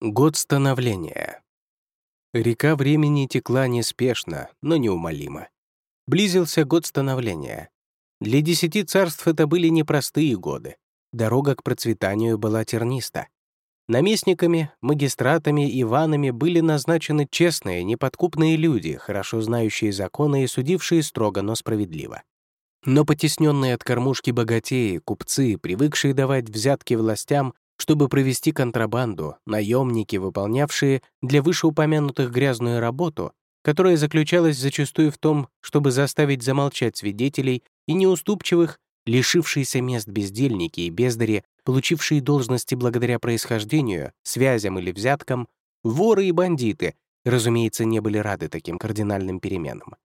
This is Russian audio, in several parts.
Год становления. Река времени текла неспешно, но неумолимо. Близился год становления. Для десяти царств это были непростые годы. Дорога к процветанию была терниста. Наместниками, магистратами и ванами были назначены честные, неподкупные люди, хорошо знающие законы и судившие строго, но справедливо. Но потесненные от кормушки богатеи, купцы, привыкшие давать взятки властям, чтобы провести контрабанду, наемники, выполнявшие для вышеупомянутых грязную работу, которая заключалась зачастую в том, чтобы заставить замолчать свидетелей и неуступчивых, лишившиеся мест бездельники и бездари, получившие должности благодаря происхождению, связям или взяткам, воры и бандиты, разумеется, не были рады таким кардинальным переменам.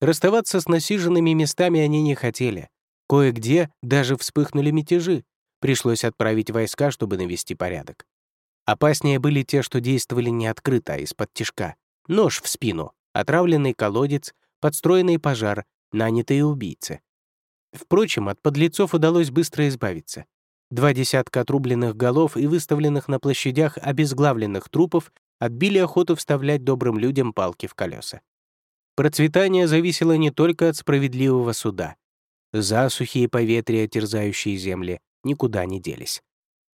Расставаться с насиженными местами они не хотели. Кое-где даже вспыхнули мятежи, Пришлось отправить войска, чтобы навести порядок. Опаснее были те, что действовали не открыто, а из-под тишка. Нож в спину, отравленный колодец, подстроенный пожар, нанятые убийцы. Впрочем, от подлецов удалось быстро избавиться. Два десятка отрубленных голов и выставленных на площадях обезглавленных трупов отбили охоту вставлять добрым людям палки в колеса. Процветание зависело не только от справедливого суда. Засухи и поветрия, терзающие земли, никуда не делись.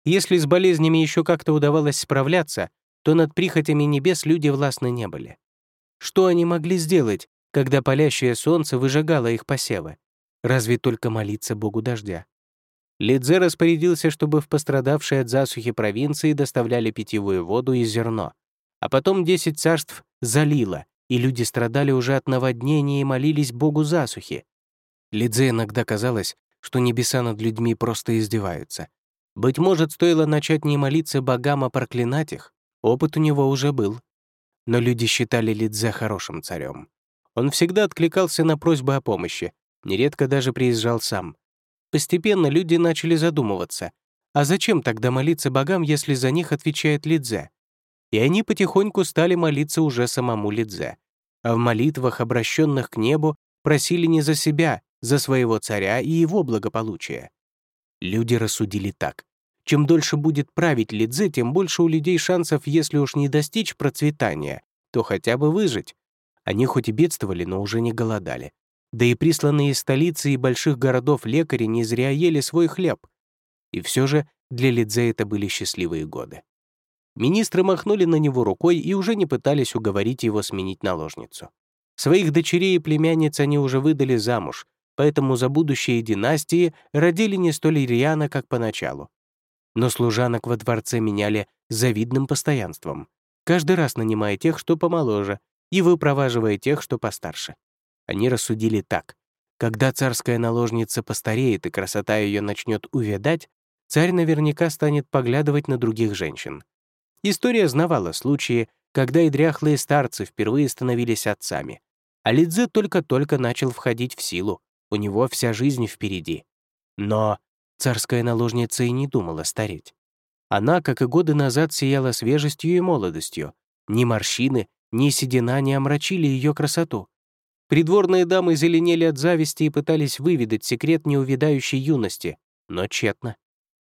Если с болезнями еще как-то удавалось справляться, то над прихотями небес люди властны не были. Что они могли сделать, когда палящее солнце выжигало их посевы? Разве только молиться богу дождя? Лидзе распорядился, чтобы в пострадавшие от засухи провинции доставляли питьевую воду и зерно, а потом десять царств залило, и люди страдали уже от наводнения и молились богу засухи. Лидзе иногда казалось, что небеса над людьми просто издеваются. Быть может, стоило начать не молиться богам, а проклинать их? Опыт у него уже был. Но люди считали Лидзе хорошим царем. Он всегда откликался на просьбы о помощи, нередко даже приезжал сам. Постепенно люди начали задумываться, а зачем тогда молиться богам, если за них отвечает Лидзе? И они потихоньку стали молиться уже самому Лидзе. А в молитвах, обращенных к небу, просили не за себя, за своего царя и его благополучие. Люди рассудили так. Чем дольше будет править Лидзе, тем больше у людей шансов, если уж не достичь процветания, то хотя бы выжить. Они хоть и бедствовали, но уже не голодали. Да и присланные из столицы и больших городов лекари не зря ели свой хлеб. И все же для Лидзе это были счастливые годы. Министры махнули на него рукой и уже не пытались уговорить его сменить наложницу. Своих дочерей и племянниц они уже выдали замуж, поэтому за будущие династии родили не столь рьяно, как поначалу. Но служанок во дворце меняли завидным постоянством, каждый раз нанимая тех, что помоложе, и выпроваживая тех, что постарше. Они рассудили так. Когда царская наложница постареет и красота ее начнет увядать, царь наверняка станет поглядывать на других женщин. История знавала случаи, когда и дряхлые старцы впервые становились отцами, а Лидзе только-только начал входить в силу, у него вся жизнь впереди. Но царская наложница и не думала стареть. Она, как и годы назад, сияла свежестью и молодостью. Ни морщины, ни седина не омрачили ее красоту. Придворные дамы зеленели от зависти и пытались выведать секрет неувядающей юности, но тщетно.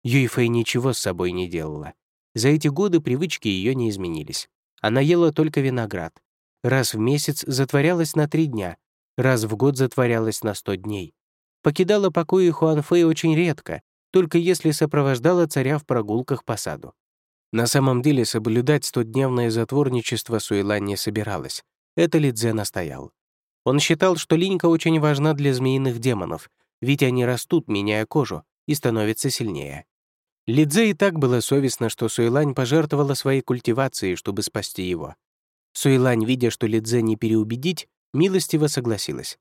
Юйфэй ничего с собой не делала. За эти годы привычки ее не изменились. Она ела только виноград. Раз в месяц затворялась на три дня, раз в год затворялась на 100 дней. Покидала покои Хуанфэй очень редко, только если сопровождала царя в прогулках по саду. На самом деле соблюдать стодневное затворничество Суэлань не собиралась. Это Лидзе настоял. Он считал, что линька очень важна для змеиных демонов, ведь они растут, меняя кожу, и становятся сильнее. Лидзе и так было совестно, что Суэлань пожертвовала своей культивацией, чтобы спасти его. Суэлань, видя, что Лидзе не переубедить, милостиво согласилась.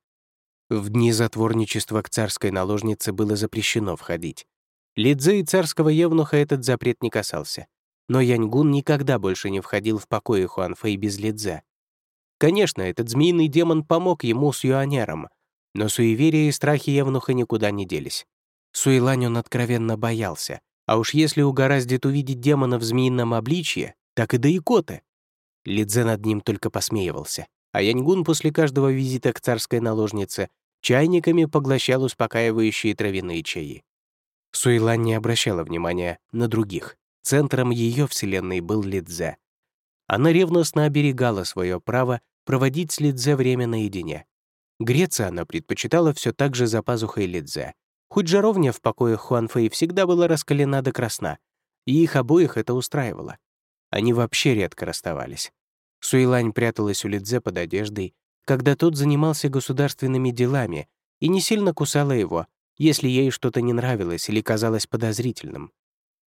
В дни затворничества к царской наложнице было запрещено входить. Лидзе и царского евнуха этот запрет не касался. Но Яньгун никогда больше не входил в покои Хуанфэй без Лидзе. Конечно, этот змеиный демон помог ему с юанером, но суеверия и страхи евнуха никуда не делись. Суэлань он откровенно боялся, а уж если угораздит увидеть демона в змеином обличье, так и до икоты. Лидзе над ним только посмеивался а Яньгун после каждого визита к царской наложнице чайниками поглощал успокаивающие травяные чаи. Суэлань не обращала внимания на других. Центром ее вселенной был Лидзе. Она ревностно оберегала свое право проводить с Лидзе время наедине. Греться она предпочитала все так же за пазухой Лидзе. Хоть жаровня в покоях Хуанфэй всегда была раскалена до красна, и их обоих это устраивало. Они вообще редко расставались. Суэлань пряталась у Лидзе под одеждой, когда тот занимался государственными делами и не сильно кусала его, если ей что-то не нравилось или казалось подозрительным.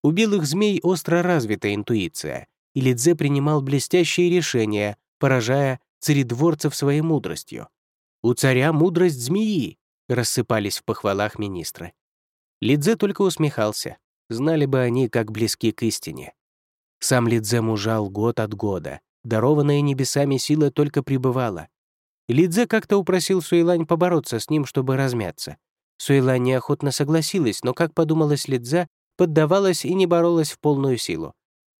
У белых змей остро развита интуиция, и Лидзе принимал блестящие решения, поражая царедворцев своей мудростью. «У царя мудрость змеи!» — рассыпались в похвалах министры. Лидзе только усмехался. Знали бы они, как близки к истине. Сам Лидзе мужал год от года. Дарованная небесами сила только пребывала. Лидзе как-то упросил Суэлань побороться с ним, чтобы размяться. Суэлань неохотно согласилась, но, как подумалось Лидзе, поддавалась и не боролась в полную силу.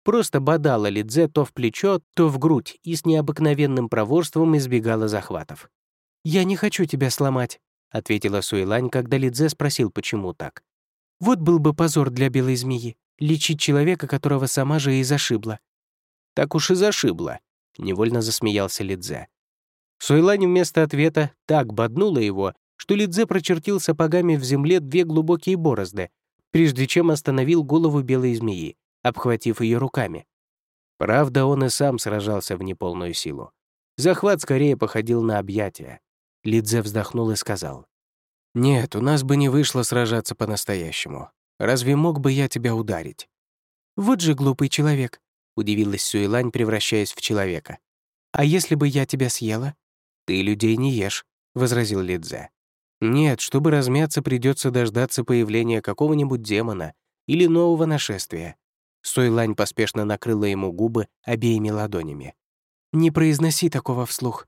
Просто бодала Лидзе то в плечо, то в грудь и с необыкновенным проворством избегала захватов. «Я не хочу тебя сломать», — ответила Суэлань, когда Лидзе спросил, почему так. «Вот был бы позор для белой змеи — лечить человека, которого сама же и зашибла». «Так уж и зашибла», — невольно засмеялся Лидзе. Суэлань вместо ответа так боднула его, что Лидзе прочертил сапогами в земле две глубокие борозды, прежде чем остановил голову белой змеи, обхватив ее руками. Правда, он и сам сражался в неполную силу. Захват скорее походил на объятия. Лидзе вздохнул и сказал. «Нет, у нас бы не вышло сражаться по-настоящему. Разве мог бы я тебя ударить?» «Вот же глупый человек», — удивилась Суэлань, превращаясь в человека. «А если бы я тебя съела?» «Ты людей не ешь», — возразил Лидзе. «Нет, чтобы размяться, придется дождаться появления какого-нибудь демона или нового нашествия». Сойлань поспешно накрыла ему губы обеими ладонями. «Не произноси такого вслух.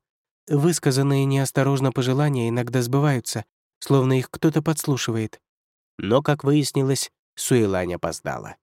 Высказанные неосторожно пожелания иногда сбываются, словно их кто-то подслушивает». Но, как выяснилось, Суэлань опоздала.